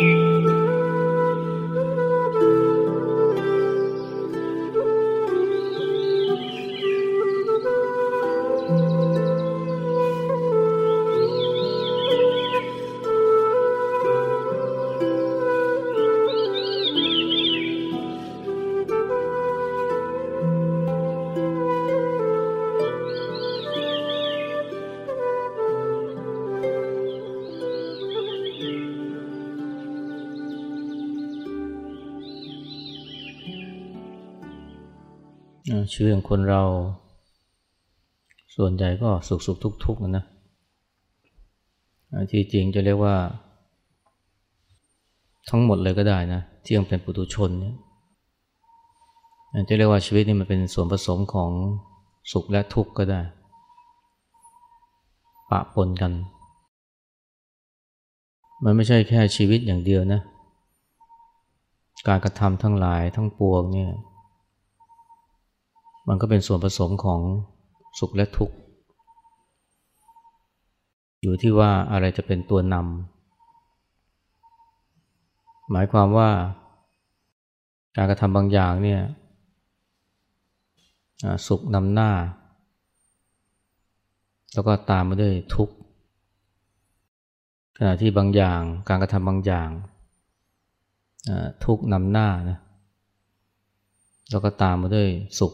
you. ชีวิตของคนเรา ส่วนใหญ่ก็สุขสุขทุกทุกนะที่จริงจะเรียกว่า ทั้งหมดเลยก็ได้นะที่ยังเป็นปุถุชนเนี่ยจะเรียกว่าชีวิตนี่มันเป็นส่วนผสมของสุขและทุกข์ก็ได้ ปะปนกัน มันไม่ใช่แค่ชีวิตอย่างเดียวนะ การกระทำทั้งหลายทั้งปวงเนี่ย มันก็เป็นส่วนผสมของสุขและทุกข์ อยู่ที่ว่าอะไรจะเป็นตัวนำหมายความว่าการกระทำบางอย่างเนี่ยสุขนำหน้า แล้วก็ตามมาด้วยทุกข์ขณะที่บางอย่างการกระทำบางอย่างทุกข์นำหน้านะแล้วก็ตามมาด้วยสุข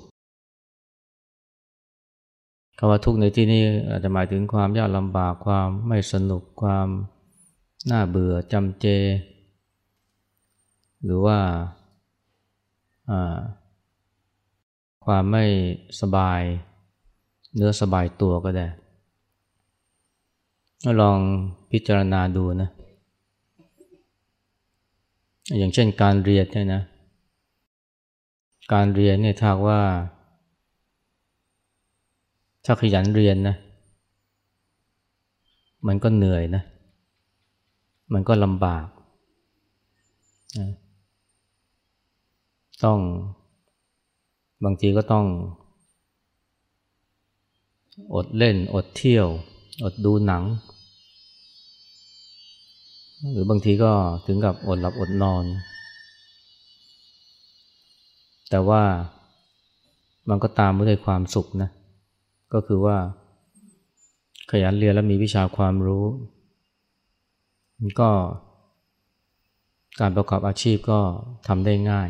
คำว่าทุกข์ในที่นี้อาจจะหมายถึงความยากลำบากความไม่สนุกความน่าเบื่อจำเจ หรือว่าความไม่สบาย เนื้อสบายตัวก็ได้ลองพิจารณาดูนะ อย่างเช่นการเรียนเนี่ยนะ การเรียนเนี่ยถ้าว่า ถ้าขยันเรียนนะ มันก็เหนื่อยนะ มันก็ลำบากนะต้องบางทีก็ต้อง อดเล่น อดเที่ยว อดดูหนัง หรือบางทีก็ถึงกับอดหลับอดนอน แต่ว่ามันก็ตามมาด้วยความสุขนะ ก็คือว่า ขยันเรียนแล้วมีวิชาความรู้มันก็การประกอบอาชีพก็ทำได้ง่าย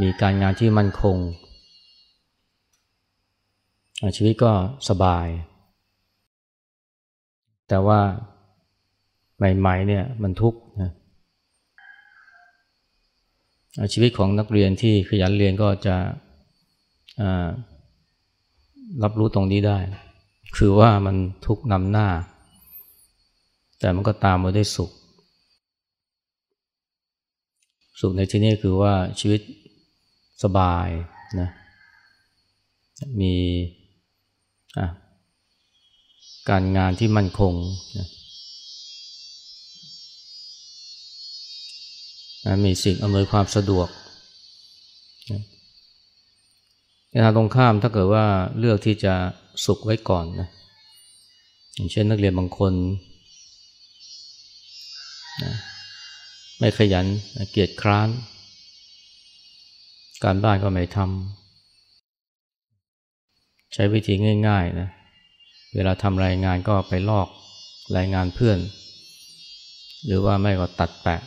มีการงานที่มั่นคง ชีวิตก็สบาย แต่ว่าใหม่ๆเนี่ยมันทุกข์นะชีวิตของนักเรียนที่ขยันเรียนก็จะ รับรู้ตรงนี้ได้ คือว่ามันทุกนำหน้า แต่มันก็ตามมาด้วยสุข สุขในที่นี้คือว่าชีวิตสบายนะมีการงานที่มั่นคงนะมีสิ่งอำนวยความสะดวก ในทางตรงข้ามถ้าเกิดว่าเลือกที่จะสุขไว้ก่อนนะอย่างเช่นนักเรียนบางคนนะไม่ขยันเกียจคร้าน การบ้านก็ไม่ทำใช้วิธีง่ายๆนะเวลาทำรายงานก็ไปลอกรายงานเพื่อน หรือว่าไม่ก็ตัดแปะ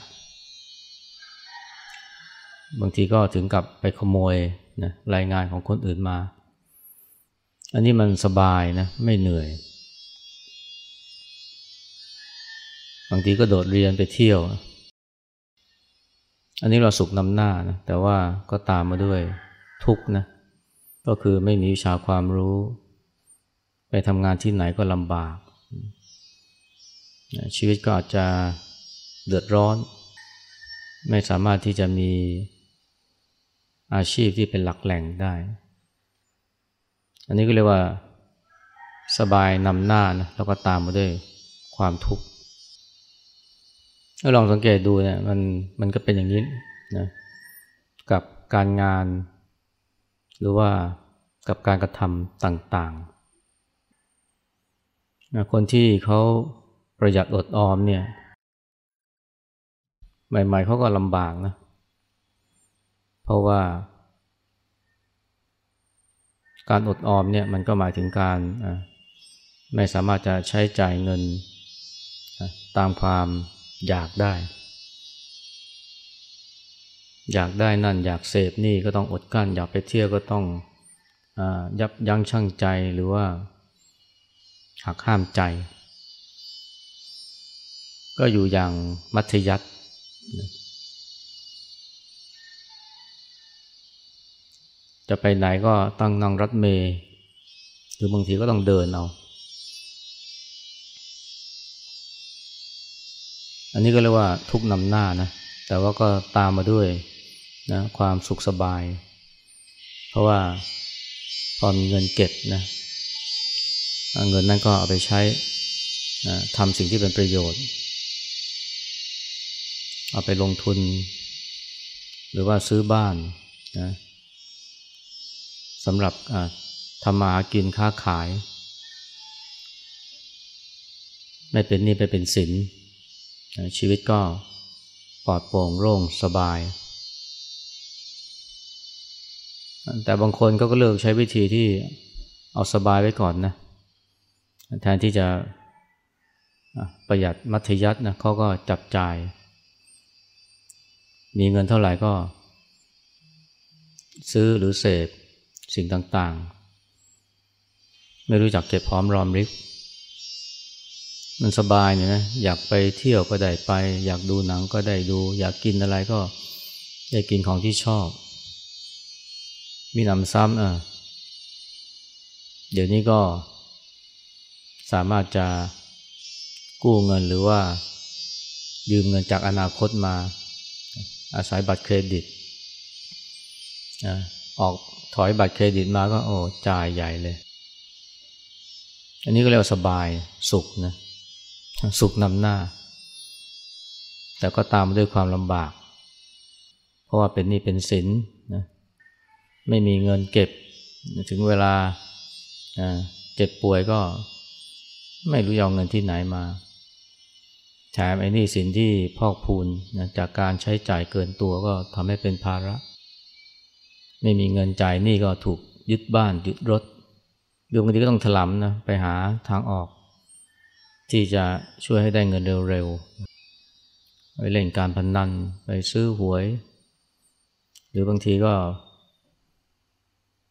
บางทีก็ถึงกับไปขโมย นะรายงานของคนอื่นมา อันนี้มันสบายนะไม่เหนื่อย บางทีก็โดดเรียนไปเที่ยว อันนี้เราสุขนำหน้านะแต่ว่าก็ตามมาด้วยทุกข์นะก็คือไม่มีวิชาความรู้ ไปทำงานที่ไหนก็ลำบาก ชีวิตก็อาจจะเดือดร้อน ไม่สามารถที่จะมี อาชีพที่เป็นหลักแหล่งได้ อันนี้ก็เรียกว่าสบายนำหน้านะแล้วก็ตามมาด้วยความทุกข์ถ้าลองสังเกตดูเนี่ยมันมันก็เป็นอย่างนี้นะกับการงาน หรือว่ากับการกระทำต่างๆนะคนที่เขาประหยัดอดออมเนี่ยใหม่ๆเขาก็ลำบากนะเราะว่า การอดออมเนี่ยมันก็หมายถึงการไม่สามารถจะใช้จ่ายเงินตามความอยากได้ อยากได้นั่นอยากเสพนี่ก็ต้องอดกั้น อยากไปเที่ยวก็ต้องอยับยั้งชั่งใจหรือว่าหักห้ามใจ ก็อยู่อย่างมัธยัติ จะไปไหนก็ตั้งนั่งรถเมย์หรือบางทีก็ต้องเดินเอา อันนี้ก็เรียกว่าทุกนำหน้านะ แต่ว่าก็ตามมาด้วยนะความสุขสบาย เพราะว่าพอมีเงินเก็บนะเงินนั้นก็เอาไปใช้นะทำสิ่งที่เป็นประโยชน์ เอาไปลงทุน หรือว่าซื้อบ้านนะ สำหรับทำมาหากินค้าขาย ไม่เป็นนี่ไปเป็นสิน ชีวิตก็ปลอดโปร่งโล่งสบาย แต่บางคนก็เลือกใช้วิธีที่เอาสบายไว้ก่อนนะแทนที่จะประหยัดมัธยัตินะเขาก็จับจ่าย มีเงินเท่าไหร่ก็ ซื้อหรือเสพ สิ่งต่างๆ ไม่รู้จักเก็บพร้อมรอมริบมันสบายเนี่ยนะอยากไปเที่ยวก็ได้ไป อยากดูหนังก็ได้ดู อยากกินอะไรก็ได้กินของที่ชอบ มีนำซ้ำเออเดี๋ยวนี้ก็สามารถจะกู้เงินหรือว่ายืมเงินจากอนาคตมา อาศัยบัตรเครดิตออก ถอยบัตรเครดิตมาก็โอ้จ่ายใหญ่เลย อันนี้ก็เรียกว่าสบายสุขนะสุขนำหน้า แต่ก็ตามมาด้วยความลำบาก เพราะว่าเป็นนี่เป็นสินนะไม่มีเงินเก็บถึงเวลาเจ็บป่วยก็ไม่รู้ยองเงินที่ไหนมาแถมไอ้นี่สินที่พอกพูนนะจากการใช้จ่ายเกินตัวก็ทำให้เป็นภาระ ไม่มีเงินจ่ายนี่ก็ถูกยึดบ้านยึดรถดวงทีก็ต้องถลำนะไปหาทางออก ที่จะช่วยให้ได้เงินเร็วๆไปเล่นการพนนันไปซื้อหวย หรือบางทีก็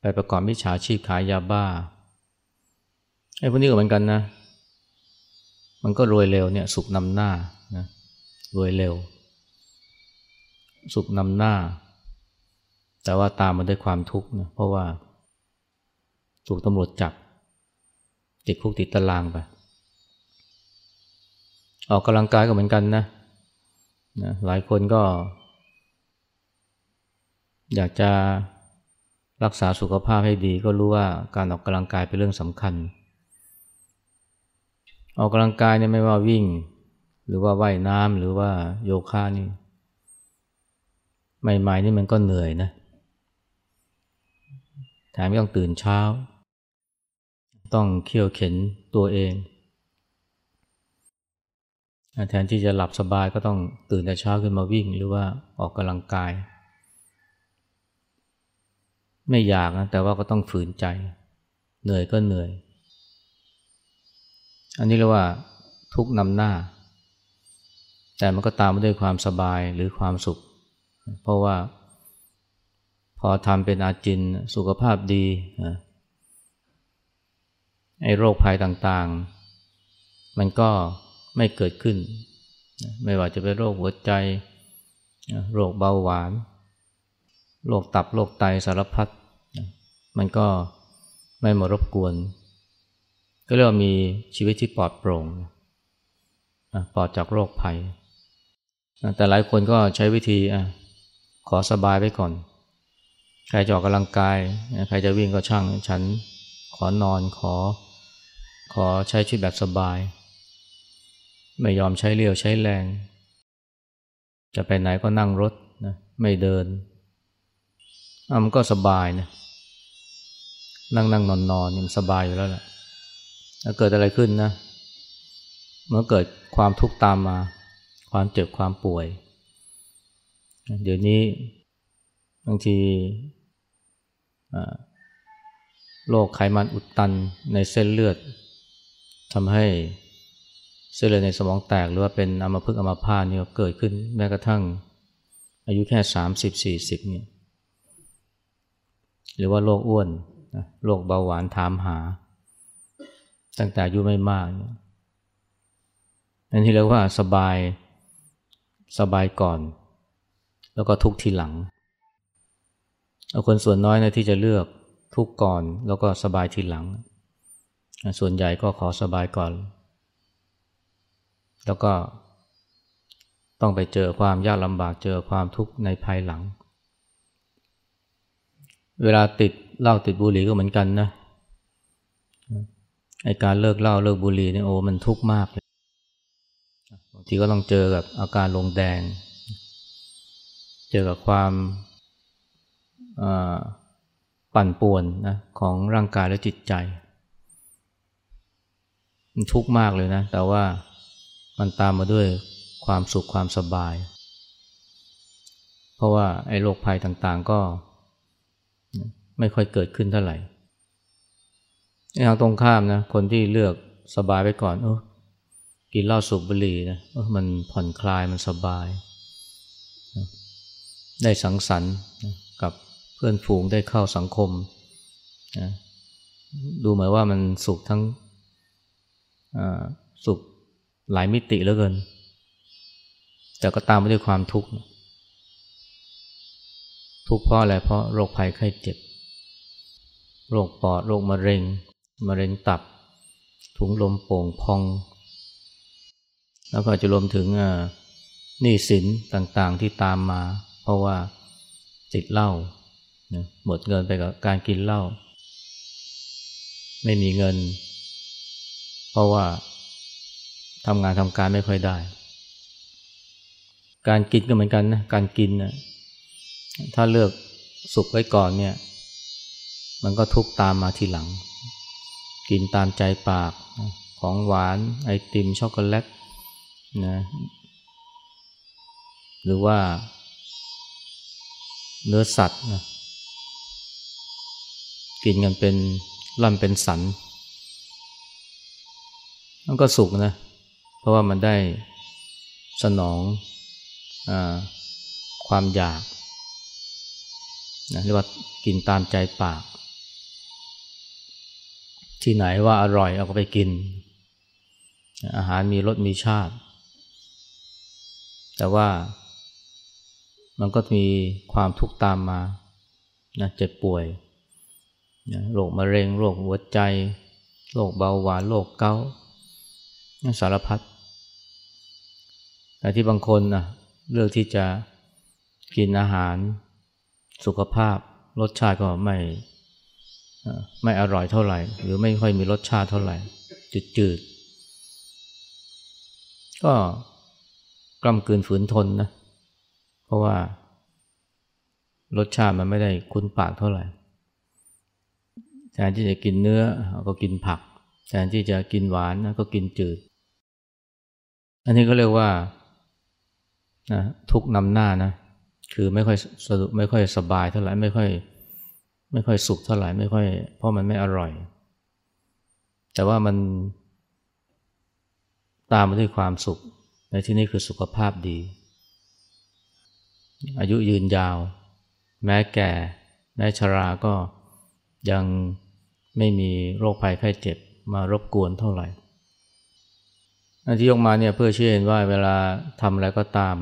ไปประกอบมิจฉาชีพขายยาบ้าไอ้พวกนี้ก็เหมือนกันนะ มันก็รวยเร็วเนี่ย สุขนำหน้านะรวยเร็ว สุขนำหน้า แต่ว่าตามมาด้วยความทุกข์นะเพราะว่า ถูกตำรวจจับ ติดคุกติดตารางไป ออกกำลังกายก็เหมือนกันนะนะหลายคนก็ อยากจะรักษาสุขภาพให้ดีก็รู้ว่าการออกกำลังกายเป็นเรื่องสำคัญ ออกกำลังกายเนี่ยไม่ว่าวิ่ง หรือว่าว่ายน้ำหรือว่าโยคะนี่ใหม่ๆนี่มันก็เหนื่อยนะ แถมต้องตื่นเช้า ต้องเคี่ยวเข็นตัวเอง แทนที่จะหลับสบายก็ต้องตื่นแต่เช้าขึ้นมาวิ่งหรือว่าออกกำลังกาย ไม่อยากนะแต่ว่าก็ต้องฝืนใจ เหนื่อยก็เหนื่อย อันนี้เรียกว่าทุกนำหน้า แต่มันก็ตามมาด้วยความสบายหรือความสุข เพราะว่า พอทำเป็นอาจินสุขภาพดีไอ้โรคภัยต่างๆ มันก็ไม่เกิดขึ้น ไม่ว่าจะเป็นโรคหัวใจ โรคเบาหวาน โรคตับ โรคไตสารพัด มันก็ไม่มารบกวน ก็เรียกว่ามีชีวิตที่ปลอดโปร่ง ปลอดจากโรคภัย แต่หลายคนก็ใช้วิธีขอสบายไว้ก่อน ใครจะออกกำลังกาย ใครจะวิ่งก็ช่าง ฉันขอนอนขอ ขอใช้ชีวิตแบบสบาย ไม่ยอมใช้เรี่ยวใช้แรง จะไปไหนก็นั่งรถนะไม่เดินมันก็สบายนะนั่งนั่งนอนนอนมันสบายอยู่แล้วแหละเกิดอะไรขึ้นนะเมื่อเกิดความทุกข์ตามมา ความเจ็บความป่วย เดี๋ยวนี้บางที โรคไขมันอุดตันในเส้นเลือดทำให้เส้นเลือดในสมองแตกหรือว่าเป็นอัมพฤกษ์อัมพาตเนี่ยเกิดขึ้นแม้กระทั่งอายุแค่สามสิบสี่สิบเนี่ยหรือว่าโรคอ้วนโรคเบาหวานถามหา ตั้งแต่อายุไม่มากนี่นที่เรียกว่าสบายสบายก่อน แล้วก็ทุกทีหลัง เอาคนส่วนน้อยนะที่จะเลือกทุกก่อนแล้วก็สบายทีหลัง ส่วนใหญ่ก็ขอสบายก่อน แล้วก็ต้องไปเจอความยากลำบากเจอความทุกข์ในภายหลัง เวลาติดเหล้าติดบุหรี่ก็เหมือนกันนะไอการเลิกเหล้าเลิกบุหรี่เนี่ยโอ้มันทุกข์มากเลยบางทีก็ต้องเจอกับอาการลงแดง เจอกับความ ปั่นป่วนนะของร่างกายและจิตใจ มันทุกข์มากเลยนะ แต่ว่ามันตามมาด้วยความสุขความสบาย เพราะว่าไอ้โรคภัยต่างๆก็ไม่ค่อยเกิดขึ้นเท่าไหร่ทางตรงข้ามนะคนที่เลือกสบายไปก่อนเออกินเหล้าสูบบุหรี่นะเออมันผ่อนคลายมันสบาย ได้สังสรรค์กับ พื่อนฝูงได้เข้าสังคมนะดูเหมือนว่ามันสุขทั้งสุขหลายมิติเหลือเกิน แต่ก็ตามไปด้วยความทุกข์ ทุกข์เพราะอะไรเพราะโรคภัยไข้เจ็บ โรคปอด โรคมะเร็ง มะเร็งตับ ถุงลมโป่งพอง แล้วก็จะรวมถึงหนี้สินต่างๆที่ตามมา เพราะว่าติดเหล้า หมดเงินไปกับการกินเหล้าไม่มีเงิน เพราะว่าทำงานทำการไม่ค่อยได้ การกินก็เหมือนกันนะการกินนะถ้าเลือกสุกไว้ก่อนเนี่ย มันก็ทุกตามมาทีหลัง กินตามใจปากของหวานไอติมช็อกโกแลตนะหรือว่าเนื้อสัตว์นะ กินกันเป็นล่ำเป็นสัน มันก็สุกนะ เพราะว่ามันได้สนองอความอยากนะเรียกว่ากินตามใจปาก ที่ไหนว่าอร่อยเอาก็ไปกิน อาหารมีรสมีชาติ แต่ว่ามันก็มีความทุกข์ตามมานะเจ็บป่วย โรคมะเร็งโรคหัวใจโรคเบาหวานโรคเกาต์สารพัดแต่ที่บางคนนะเลือกที่จะกินอาหารสุขภาพ รสชาติก็ไม่ไม่อร่อยเท่าไหร่ หรือไม่ค่อยมีรสชาติเท่าไหร่ จืดๆ ก็กล้ำกืนฝืนทนนะ เพราะว่ารสชาติมันไม่ได้คุ้นปากเท่าไหร่ แทนที่จะกินเนื้อก็กินผัก แทนที่จะกินหวานก็กินจืด อันนี้ก็เรียกว่านะทุกนำหน้านะคือไม่ค่อยสะดวกไม่ค่อยสบายเท่าไหร่ไม่ค่อยไม่ค่อยสุขเท่าไหร่ไม่ค่อย เพราะมันไม่อร่อย แต่ว่ามันตามมาด้วยความสุข ในที่นี้คือสุขภาพดี อายุยืนยาว แม้แก่ แม้ชราก็ ยังไม่มีโรคภัยไข้เจ็บมารบกวนเท่าไหร่อันที่ยกมาเนี่ยเพื่อเชื่อเห็นว่าเวลาทำอะไรก็ตาม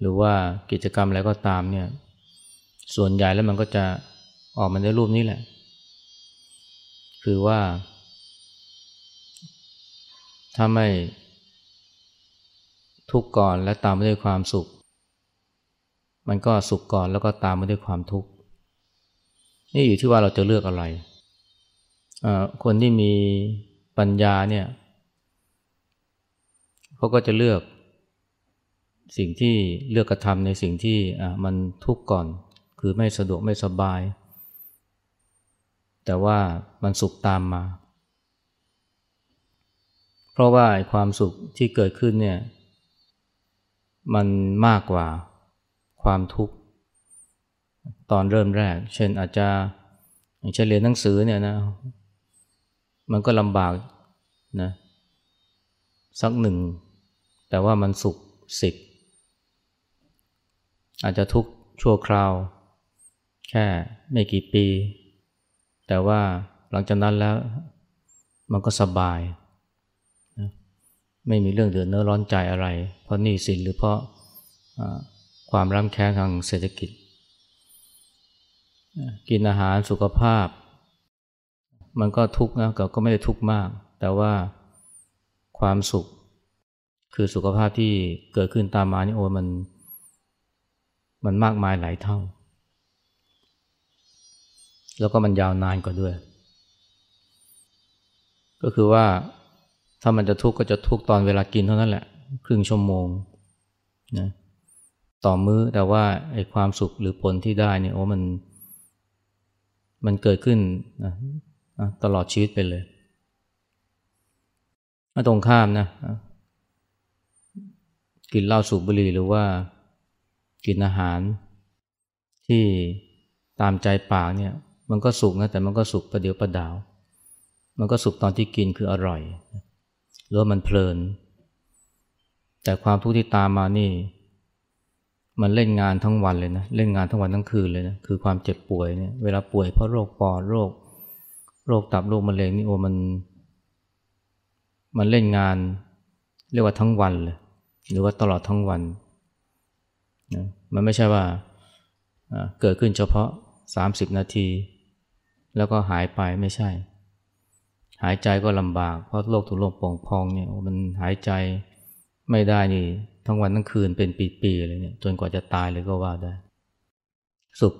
หรือว่ากิจกรรมอะไรก็ตามเนี่ยส่วนใหญ่แล้วมันก็จะออกมาในรูปนี้แหละ คือว่า ถ้าไม่ทุกข์ก่อนและตามมาด้วยความสุข มันก็สุขก่อนแล้วก็ตามมาด้วยความทุกข์ นี่อยู่ที่ว่าเราจะเลือกอะไร คนที่มีปัญญาเนี่ยเขาก็จะเลือกสิ่งที่เลือกกระทำในสิ่งที่มันทุกข์ก่อน คือไม่สะดวกไม่สบาย แต่ว่ามันสุขตามมา เพราะว่าความสุขที่เกิดขึ้นเนี่ยมันมากกว่าความทุกข์ ตอนเริ่มแรก เช่นอาจจะอย่างเช่นเรียนหนังสือเนี่ยนะ มันก็ลำบากนะสักหนึ่ง แต่ว่ามันสุขสิบอาจจะทุกชั่วคราว แค่ไม่กี่ปี แต่ว่าหลังจากนั้นแล้วมันก็สบายนะไม่มีเรื่องเดือดเนื้อร้อนใจอะไร เพราะหนี้สินหรือเพราะความร่ำแค้นทางเศรษฐกิจ กินอาหารสุขภาพ มันก็ทุกข์นะก็ไม่ได้ทุกข์มาก แต่ว่าความสุข คือสุขภาพที่เกิดขึ้นตามมานี่โอ้มัน มันมากมายหลายเท่า แล้วก็มันยาวนานกว่าด้วย ก็คือว่าถ้ามันจะทุกข์ก็จะทุกข์ตอนเวลากินเท่านั้นแหละ ครึ่งชั่วโมงนะต่อมื้อแต่ว่าไอ้ความสุขหรือผลที่ได้เนี่ยโอ้มัน มันเกิดขึ้นนะตลอดชีวิตไปเลยตรงข้ามนะกินเหล้าสูบบุหรี่หรือว่ากินอาหารที่ตามใจปากเนี่ย มันก็สุกนะแต่มันก็สุกประเดี๋ยวประดาว มันก็สุกตอนที่กินคืออร่อย หรือว่ามันเพลิน แต่ความทุกข์ที่ตามมานี่ มันเล่นงานทั้งวันเลยนะเล่นงานทั้งวันทั้งคืนเลยนะคือความเจ็บป่วยเนี่ยเวลาป่วยเพราะโรคปอดโรค โรคตับโรคมะเร็งนี่โอ้มัน มันเล่นงานเรียกว่าทั้งวันเลยหรือว่าตลอดทั้งวันนะมันไม่ใช่ว่าเกิดขึ้นเฉพาะ 30 นาที แล้วก็หายไปไม่ใช่ หายใจก็ลำบากเพราะโรคถุงลมโป่งพองเนี่ยมันหายใจ ไม่ได้นี่ทั้งวันทั้งคืนเป็นปีๆเลยเนี่ยจนกว่าจะตายเลยก็ว่าได้ สุข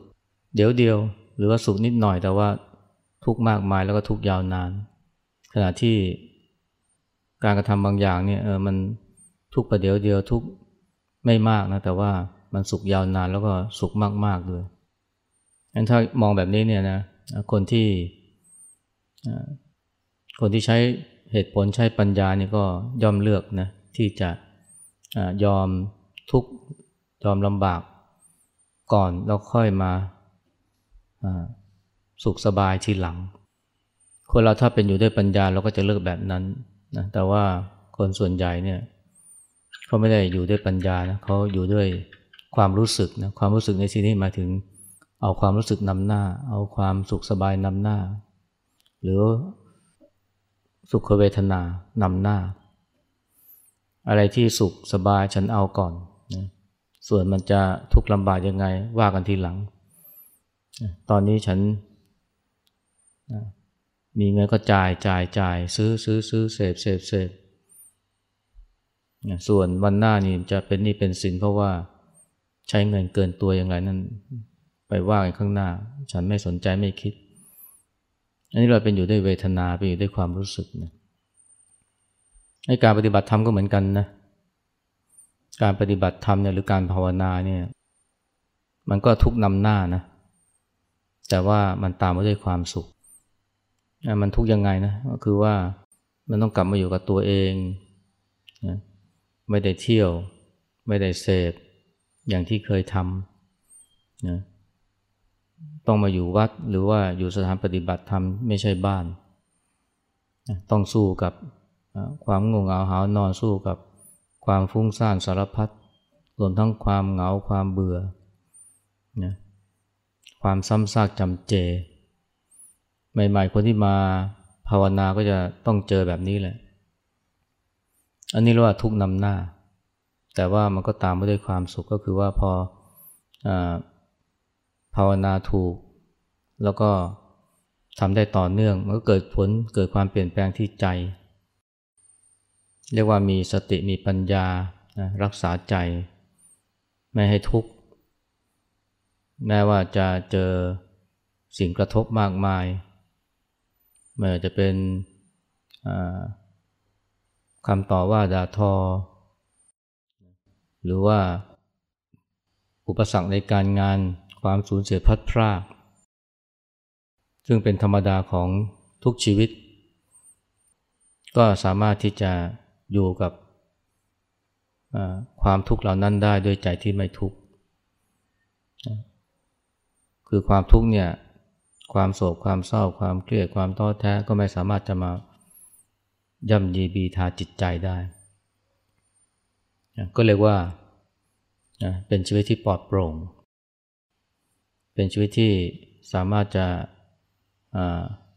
เดี๋ยวเดียว หรือว่าสุขนิดหน่อยแต่ว่าทุกมากมายแล้วก็ทุกยาวนาน ขณะที่การกระทำบางอย่างเนี่ยเออมันทุกประเดี๋ยวเดียวทุกไม่มากนะแต่ว่ามันสุขยาวนานแล้วก็สุขมากๆด้วยงั้นถ้ามองแบบนี้เนี่ยนะคนที่คนที่ใช้เหตุผลใช้ปัญญานี่ก็ยอมเลือกนะ ที่จะยอมทุกยอมลำบากก่อนแล้วค่อยมาสุขสบายทีหลัง คนเราถ้าเป็นอยู่ด้วยปัญญาเราก็จะเลือกแบบนั้นนะแต่ว่าคนส่วนใหญ่เนี่ยเขาไม่ได้อยู่ด้วยปัญญานะเขาอยู่ด้วยความรู้สึกนะความรู้สึกในที่นี้มาถึงเอาความรู้สึกนำหน้า เอาความสุขสบายนำหน้า หรือสุขเวทนานำหน้า อะไรที่สุขสบายฉันเอาก่อนนะส่วนมันจะทุกข์ลำบากยังไงว่ากันทีหลัง ตอนนี้ฉันมีเงินก็จ่ายจ่ายจ่ายซื้อซื้อซื้อเสพเสพเสพส่วนวันหน้านี่จะเป็นนี่เป็นสินเพราะว่าใช้เงินเกินตัวอย่างไรนั้นไปว่ากันข้างหน้า ฉันไม่สนใจไม่คิด อันนี้เราเป็นอยู่ด้วยเวทนาเป็นอยู่ด้วยความรู้สึกนะ ให้การปฏิบัติธรรมก็เหมือนกันนะ การปฏิบัติธรรมเนี่ยหรือการภาวนาเนี่ยมันก็ทุกนำหน้านะ แต่ว่ามันตามมาด้วยความสุข มันทุกยังไงนะก็คือว่ามันต้องกลับมาอยู่กับตัวเองนะไม่ได้เที่ยว ไม่ได้เสพอย่างที่เคยทำนะต้องมาอยู่วัดหรือว่าอยู่สถานปฏิบัติธรรมไม่ใช่บ้านนะต้องสู้กับ ความงงเหงาหานอนสู้กับความฟุ้งซ่านสารพัดรวมทั้งความเหงาความเบื่อนะความซ้ำซากจำเจ ใหม่ๆคนที่มาภาวนาก็จะต้องเจอแบบนี้แหละ อันนี้เรียกว่าทุกนำหน้า แต่ว่ามันก็ตามมาด้วยความสุขก็คือว่าพออภาวนาถูก แล้วก็ทำได้ต่อเนื่องมันก็เกิดผลเกิดความเปลี่ยนแปลงที่ใจ เรียกว่ามีสติมีปัญญารักษาใจ ไม่ให้ทุกข์ แม้ว่าจะเจอสิ่งกระทบมากมายไม่ว่าจะเป็นคำต่อว่าด่าทอ หรือว่าอุปสรรคในการงานความสูญเสียพัดพราก ซึ่งเป็นธรรมดาของทุกชีวิต ก็สามารถที่จะ อยู่กับความทุกข์เหล่านั้นได้ด้วยใจที่ไม่ทุกข์คือความทุกข์เนี่ยความโศกความเศร้าความเครียดความท้อแท้ก็ไม่สามารถจะมาย่ำยีบีทาจิตใจได้ ก็เรียกว่าเป็นชีวิตที่ปลอดโปร่ง เป็นชีวิตที่สามารถจะ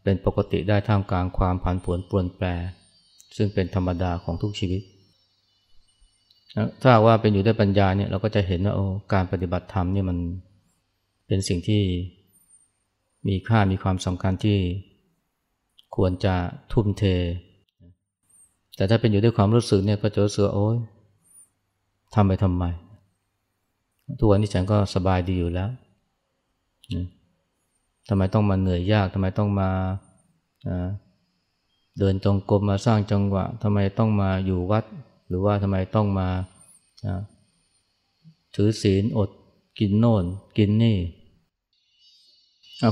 เป็นปกติได้ท่ามกลางความผันผวนปรวนแปร ซึ่งเป็นธรรมดาของทุกชีวิต ถ้าว่าเป็นอยู่ด้วยปัญญาเนี่ยเราก็จะเห็นว่าโอ้การปฏิบัติธรรมเนี่ยมันเป็นสิ่งที่มีค่ามีความสำคัญที่ควรจะทุ่มเท แต่ถ้าเป็นอยู่ด้วยความรู้สึกเนี่ยก็จะรู้สึกโอ้ยทำไปทำไม ทุกวันนี้ฉันก็สบายดีอยู่แล้วทำไมต้องมาเหนื่อยยากทำไมต้องมา เดินจงกรมมาสร้างจังหวะทำไมต้องมาอยู่วัด หรือว่าทำไมต้องมาถือศีลอดกินโน่นกินนี่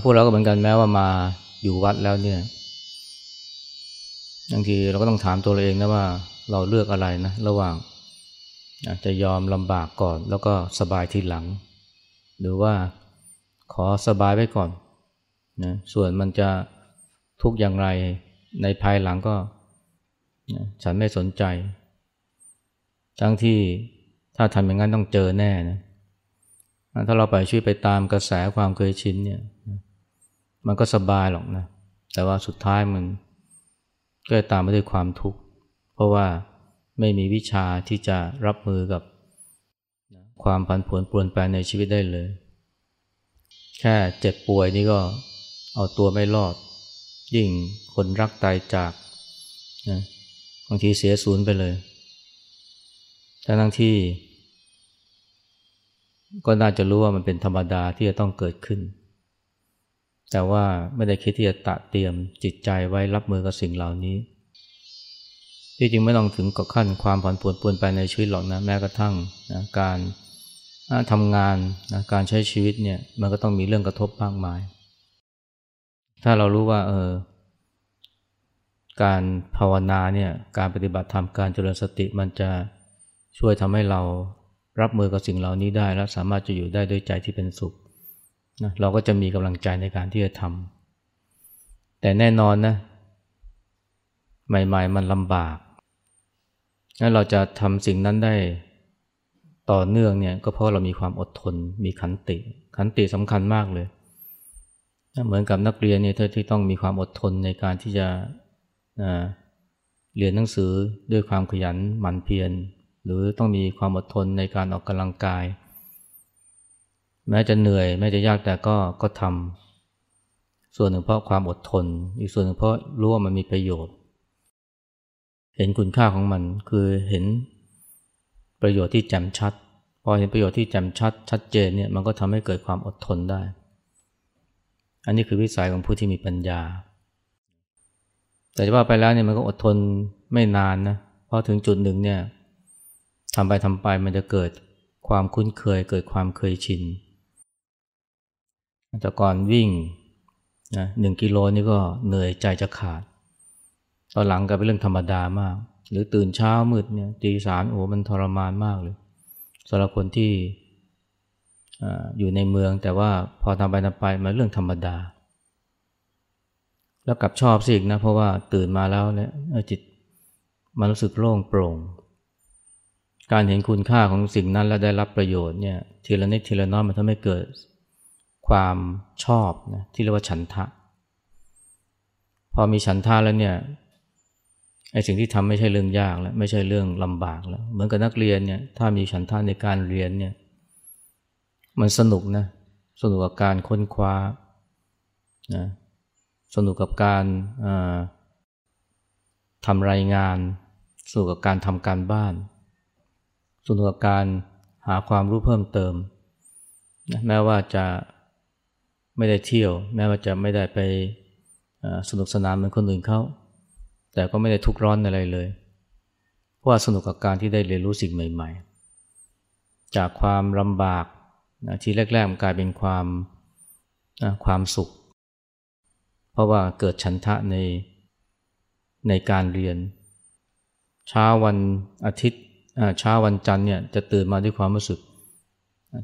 พวกเราก็เหมือนกันแม้ว่ามาอยู่วัดแล้วเนี่ยบางทีเราก็ต้องถามตัวเราเองนะว่าเราเลือกอะไรนะ ระหว่างจะยอมลำบากก่อนแล้วก็สบายทีหลัง หรือว่าขอสบายไว้ก่อนนะส่วนมันจะทุกข์อย่างไร ในภายหลังก็ฉันไม่สนใจ ทั้งที่ถ้าทำอย่างนั้นต้องเจอแน่นะถ้าเราไปช่วยไปตามกระแสความเคยชินเนี่ย มันก็สบายหรอกนะ แต่ว่าสุดท้ายมันก็ตามมาด้วยความทุกข์ เพราะว่าไม่มีวิชาที่จะรับมือกับความผันผวนปรวนแปรในชีวิตได้เลย แค่เจ็บป่วยนี่ก็เอาตัวไม่รอด ยิ่งคนรักตายจากนะบางทีเสียศูนย์ไปเลยทั้งที่ ก็น่าจะรู้ว่ามันเป็นธรรมดาที่จะต้องเกิดขึ้น แต่ว่าไม่ได้คิดที่จะตะเตรียมจิตใจไว้รับมือกับสิ่งเหล่านี้ ที่จริงไม่ต้องถึงกับขั้นความผ่อนปวนปวนไปในชีวิตหรอกนะแม้กระทั่งนะการทำงานนะการใช้ชีวิตเนี่ยมันก็ต้องมีเรื่องกระทบมากมาย ถ้าเรารู้ว่าเออการภาวนาเนี่ยการปฏิบัติธรรมการเจริญสติมันจะช่วยทำให้เรารับมือกับสิ่งเหล่านี้ได้ และสามารถจะอยู่ได้ด้วยใจที่เป็นสุขนะเราก็จะมีกำลังใจในการที่จะทำแต่แน่นอนนะใหม่ ๆ มันลำบากแล้วเราจะทำสิ่งนั้นได้ต่อเนื่องเนี่ยก็เพราะเรามีความอดทนมีขันติ ขันติสำคัญมากเลย เหมือนกับนักเรียนเนี่ยที่ต้องมีความอดทนในการที่จะเรียนหนังสือด้วยความขยันหมั่นเพียรหรือต้องมีความอดทนในการออกกำลังกาย แม้จะเหนื่อย แม้จะยากแต่ก็ก็ทำส่วนหนึ่งเพราะความอดทน อีกส่วนหนึ่งเพราะรู้ว่ามันมีประโยชน์ เห็นคุณค่าของมันคือเห็นประโยชน์ที่แจ่มชัด พอเห็นประโยชน์ที่แจ่มชัดชัดเจนเนี่ยมันก็ทำให้เกิดความอดทนได้ อันนี้คือวิสัยของผู้ที่มีปัญญา แต่จะว่าไปแล้วเนี่ยมันก็อดทนไม่นานนะเพราะถึงจุดหนึ่งเนี่ยทำไปทำไปมันจะเกิดความคุ้นเคย เกิดความเคยชินแต่ก่อนวิ่งนะหนึ่งกิโลนี่ก็เหนื่อยใจจะขาด ตอนหลังก็เป็นเรื่องธรรมดามาก หรือตื่นเช้ามืดเนี่ยตีสามโอ้มันทรมานมากเลยสำหรับคนที่ อยู่ในเมืองแต่ว่าพอทำไปทำไปมันเรื่องธรรมดา แล้วกลับชอบสิอีกนะเพราะว่าตื่นมาแล้วเนี่ยจิตมันรู้สึกโล่งโปร่ง การเห็นคุณค่าของสิ่งนั้นและได้รับประโยชน์เนี่ยทีละนิดทีละน้อยมันทำให้เกิดความชอบนะที่เรียกว่าฉันทะ พอมีฉันทะแล้วเนี่ยไอ้สิ่งที่ทำไม่ใช่เรื่องยากแล้วไม่ใช่เรื่องลำบากแล้วเหมือนกับนักเรียนเนี่ยถ้ามีฉันท่านในการเรียนเนี่ย มันสนุกนะ สนุกกับการค้นคว้านะสนุกกับการทำรายงาน สนุกกับการทำการบ้าน สนุกกับการหาความรู้เพิ่มเติมนะแม้ว่าจะไม่ได้เที่ยว แม้ว่าจะไม่ได้ไปสนุกสนานเหมือนคนอื่นเขาแต่ก็ไม่ได้ทุกร้อนอะไรเลย เพราะว่าสนุกกับการที่ได้เรียนรู้สิ่งใหม่ ๆ จากความลำบาก นะที่แรกๆมันกลายเป็นความนะความสุข เพราะว่าเกิดฉันทะในในการเรียน เช้าวันอาทิตย์เช้าวันจันทร์เนี่ยจะตื่นมาด้วยความรู้สึก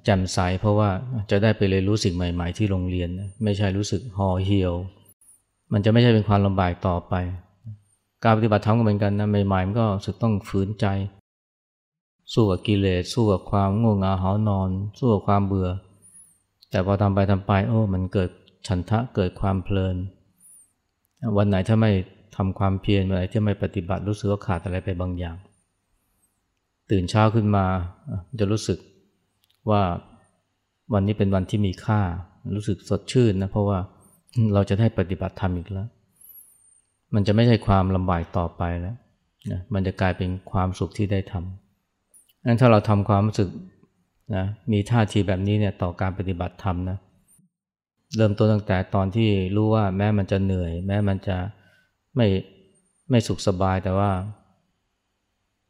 แจ่มใสเพราะว่าจะได้ไปเรียนรู้สิ่งใหม่ ๆ ที่โรงเรียน ไม่ใช่รู้สึกห่อเหี่ยว มันจะไม่ใช่เป็นความลำบากต่อไป การปฏิบัติธรรมก็เหมือนกันนะใหม่ๆมันก็รู้สึกต้องฝืนใจ สู้กับกิเลสสู้กับความง่วงเหงาหานอน สู้กับความเบื่อ แต่พอทำไปทำไปโอ้ มันเกิดฉันทะเกิดความเพลิน วันไหนถ้าไม่ทำความเพียรวันไหนที่ไม่ปฏิบัติรู้สึกว่าขาดอะไรไปบางอย่าง ตื่นเช้าขึ้นมาจะรู้สึกว่าวันนี้เป็นวันที่มีค่า รู้สึกสดชื่นนะเพราะว่าเราจะได้ปฏิบัติธรรมอีกแล้ว มันจะไม่ใช่ความลำบากต่อไปแล้วนะมันจะกลายเป็นความสุขที่ได้ทำ งั้นถ้าเราทำความรู้สึกนะมีท่าทีแบบนี้เนี่ยต่อการปฏิบัติธรรมนะเริ่มต้นตั้งแต่ตอนที่รู้ว่าแม้มันจะเหนื่อย แม้มันจะไม่ไม่สุขสบายแต่ว่า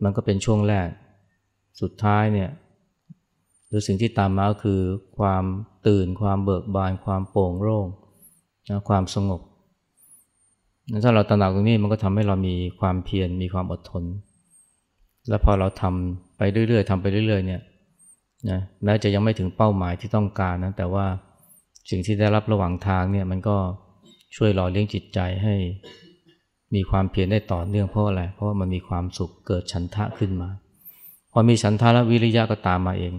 มันก็เป็นช่วงแรก สุดท้ายเนี่ยหรือสิ่งที่ตามมาก็คือความตื่นความเบิกบาน ความโปร่งโล่งนะความสงบถ้าเราตระหนักตรงนี้มันก็ทำให้เรามีความเพียรมีความอดทน แล้วพอเราทำไปเรื่อยๆทำไปเรื่อยๆเนี่ยนะแม้จะยังไม่ถึงเป้าหมายที่ต้องการนะแต่ว่าสิ่งที่ได้รับระหว่างทางเนี่ยมันก็ช่วยหล่อเลี้ยงจิตใจให้มีความเพียรได้ต่อเนื่องเพราะอะไร เพราะว่ามันมีความสุขเกิดฉันทะขึ้นมา พอมีฉันทะและวิริยะก็ตามมาเอง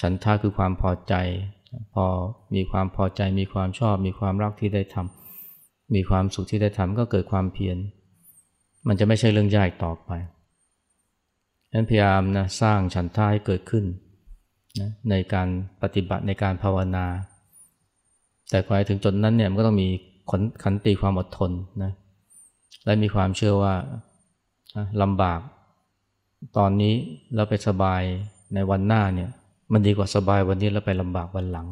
ฉันทะคือความพอใจ พอมีความพอใจ มีความชอบ มีความรักที่ได้ทำมีความสุขที่ได้ทำก็เกิดความเพียร มันจะไม่ใช่เรื่องยากต่อไป นั้นพยายามนะสร้างฉันทะให้เกิดขึ้นนะในการปฏิบัติในการภาวนา แต่กว่าถึงจนนั้นเนี่ยมันก็ต้องมีขันติความอดทนนะและมีความเชื่อว่าลำบากตอนนี้แล้วไปสบายในวันหน้าเนี่ยมันดีกว่าสบายวันนี้แล้วไปลำบากวันหลัง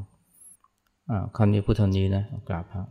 คำนี้พุทธนี้นะกราบครับ